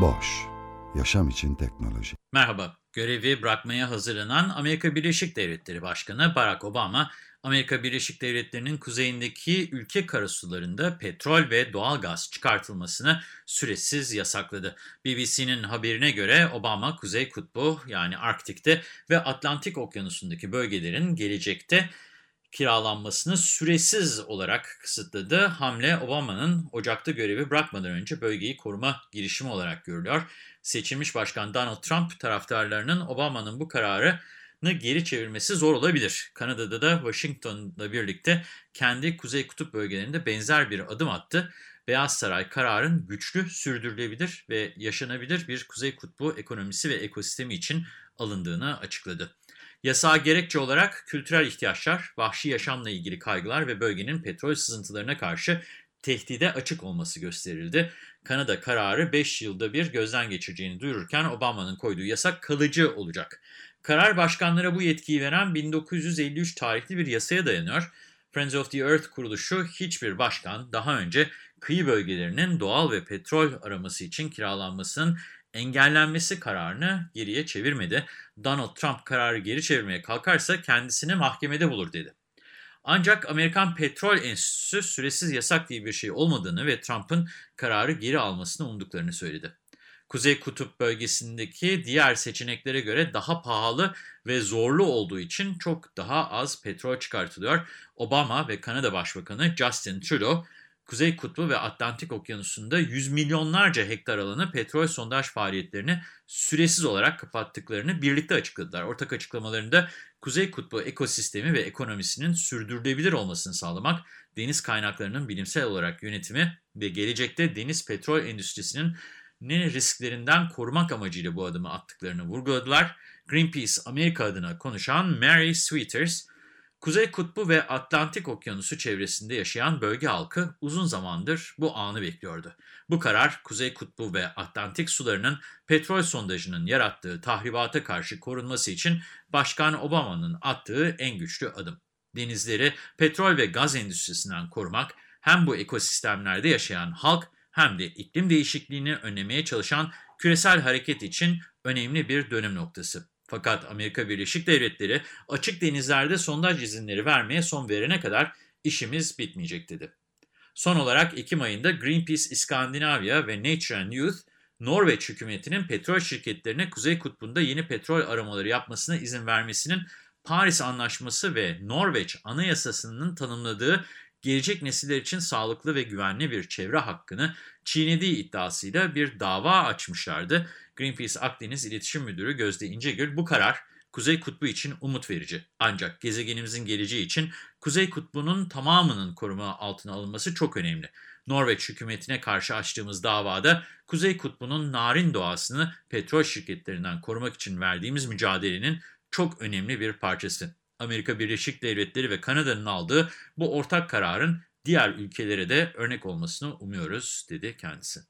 Boş, yaşam için teknoloji. Merhaba, görevi bırakmaya hazırlanan Amerika Birleşik Devletleri Başkanı Barack Obama, Amerika Birleşik Devletleri'nin kuzeyindeki ülke karasularında petrol ve doğal gaz çıkartılmasını süresiz yasakladı. BBC'nin haberine göre Obama, Kuzey Kutbu yani Arktik'te ve Atlantik Okyanusu'ndaki bölgelerin gelecekte kiralanmasını süresiz olarak kısıtladı. Hamle Obama'nın Ocak'ta görevi bırakmadan önce bölgeyi koruma girişimi olarak görülüyor. Seçilmiş Başkan Donald Trump taraftarlarının Obama'nın bu kararını geri çevirmesi zor olabilir. Kanada'da da Washington'la birlikte kendi Kuzey Kutup bölgelerinde benzer bir adım attı. Beyaz Saray kararın güçlü, sürdürülebilir ve yaşanabilir bir Kuzey Kutbu ekonomisi ve ekosistemi için alındığını açıkladı. Yasağa gerekçe olarak kültürel ihtiyaçlar, vahşi yaşamla ilgili kaygılar ve bölgenin petrol sızıntılarına karşı tehdide açık olması gösterildi. Kanada kararı 5 yılda bir gözden geçireceğini duyururken Obama'nın koyduğu yasak kalıcı olacak. Karar başkanlara bu yetkiyi veren 1953 tarihli bir yasaya dayanıyor. Friends of the Earth kuruluşu hiçbir başkan daha önce kıyı bölgelerinin doğal ve petrol araması için kiralanmasının engellenmesi kararını geriye çevirmedi. Donald Trump kararı geri çevirmeye kalkarsa kendisini mahkemede bulur dedi. Ancak Amerikan Petrol Enstitüsü süresiz yasak diye bir şey olmadığını ve Trump'ın kararı geri almasını umduklarını söyledi. Kuzey Kutup bölgesindeki diğer seçeneklere göre daha pahalı ve zorlu olduğu için çok daha az petrol çıkartılıyor. Obama ve Kanada Başbakanı Justin Trudeau, Kuzey Kutbu ve Atlantik Okyanusu'nda yüz milyonlarca hektar alanı petrol sondaj faaliyetlerini süresiz olarak kapattıklarını birlikte açıkladılar. Ortak açıklamalarında Kuzey Kutbu ekosistemi ve ekonomisinin sürdürülebilir olmasını sağlamak, deniz kaynaklarının bilimsel olarak yönetimi ve gelecekte deniz petrol endüstrisinin ne risklerinden korumak amacıyla bu adımı attıklarını vurguladılar. Greenpeace Amerika adına konuşan Mary Sweeters, Kuzey Kutbu ve Atlantik Okyanusu çevresinde yaşayan bölge halkı uzun zamandır bu anı bekliyordu. Bu karar Kuzey Kutbu ve Atlantik sularının petrol sondajının yarattığı tahribata karşı korunması için Başkan Obama'nın attığı en güçlü adım. Denizleri petrol ve gaz endüstrisinden korumak hem bu ekosistemlerde yaşayan halk hem de iklim değişikliğini önlemeye çalışan küresel hareket için önemli bir dönüm noktası. Fakat Amerika Birleşik Devletleri açık denizlerde sondaj izinleri vermeye son verene kadar işimiz bitmeyecek dedi. Son olarak Ekim ayında Greenpeace İskandinavya ve Nature and Youth, Norveç hükümetinin petrol şirketlerine Kuzey Kutbu'nda yeni petrol aramaları yapmasına izin vermesinin Paris Anlaşması ve Norveç Anayasası'nın tanımladığı gelecek nesiller için sağlıklı ve güvenli bir çevre hakkını çiğnediği iddiasıyla bir dava açmışlardı. Greenpeace Akdeniz İletişim Müdürü Gözde İncegül bu karar Kuzey Kutbu için umut verici. Ancak gezegenimizin geleceği için Kuzey Kutbu'nun tamamının koruma altına alınması çok önemli. Norveç hükümetine karşı açtığımız davada Kuzey Kutbu'nun narin doğasını petrol şirketlerinden korumak için verdiğimiz mücadelenin çok önemli bir parçası. Amerika Birleşik Devletleri ve Kanada'nın aldığı bu ortak kararın diğer ülkelere de örnek olmasını umuyoruz, dedi kendisi.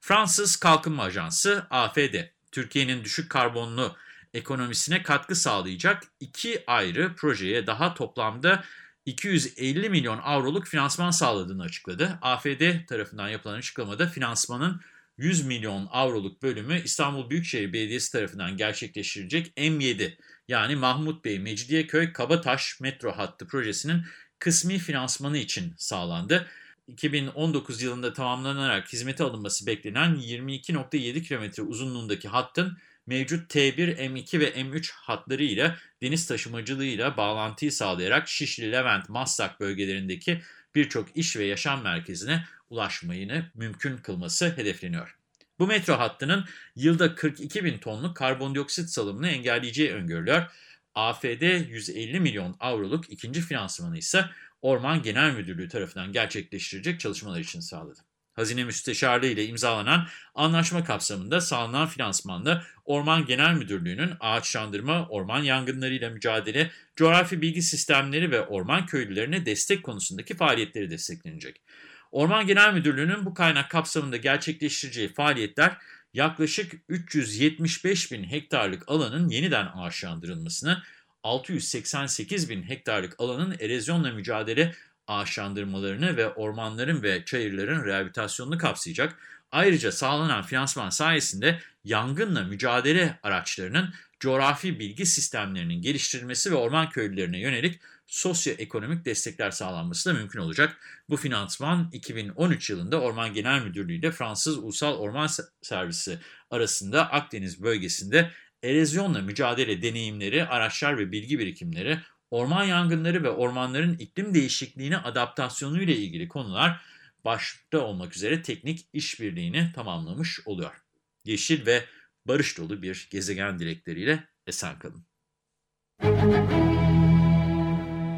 Fransız Kalkınma Ajansı AFD, Türkiye'nin düşük karbonlu ekonomisine katkı sağlayacak iki ayrı projeye daha toplamda 250 milyon avroluk finansman sağladığını açıkladı. AFD tarafından yapılan açıklamada finansmanın 100 milyon avroluk bölümü İstanbul Büyükşehir Belediyesi tarafından gerçekleştirilecek M7 yani Mahmut Bey Mecidiyeköy Kabataş metro hattı projesinin kısmi finansmanı için sağlandı. 2019 yılında tamamlanarak hizmete alınması beklenen 22.7 kilometre uzunluğundaki hattın mevcut T1, M2 ve M3 hatlarıyla deniz taşımacılığıyla bağlantıyı sağlayarak Şişli, Levent, Maslak bölgelerindeki birçok iş ve yaşam merkezine ulaşmayını mümkün kılması hedefleniyor. Bu metro hattının yılda 42 bin tonluk karbondioksit salımını engelleyeceği öngörülüyor. AFD 150 milyon avroluk ikinci finansmanı ise Orman Genel Müdürlüğü tarafından gerçekleştirecek çalışmalar için sağladı. Hazine Müsteşarlığı ile imzalanan anlaşma kapsamında sağlanan finansmanda Orman Genel Müdürlüğü'nün ağaçlandırma, orman yangınlarıyla mücadele, coğrafi bilgi sistemleri ve orman köylülerine destek konusundaki faaliyetleri desteklenecek. Orman Genel Müdürlüğü'nün bu kaynak kapsamında gerçekleştireceği faaliyetler yaklaşık 375 bin hektarlık alanın yeniden ağaçlandırılmasını, 688 bin hektarlık alanın erozyonla mücadele ağaçlandırmalarını ve ormanların ve çayırların rehabilitasyonunu kapsayacak. Ayrıca sağlanan finansman sayesinde yangınla mücadele araçlarının coğrafi bilgi sistemlerinin geliştirilmesi ve orman köylülerine yönelik sosyoekonomik destekler sağlanması da mümkün olacak. Bu finansman 2013 yılında Orman Genel Müdürlüğü ile Fransız Ulusal Orman Servisi arasında Akdeniz bölgesinde erozyonla mücadele deneyimleri, araçlar ve bilgi birikimleri, orman yangınları ve ormanların iklim değişikliğine adaptasyonu ile ilgili konular başta olmak üzere teknik işbirliğini tamamlamış oluyor. Yeşil ve barış dolu bir gezegen dilekleriyle esen kalın.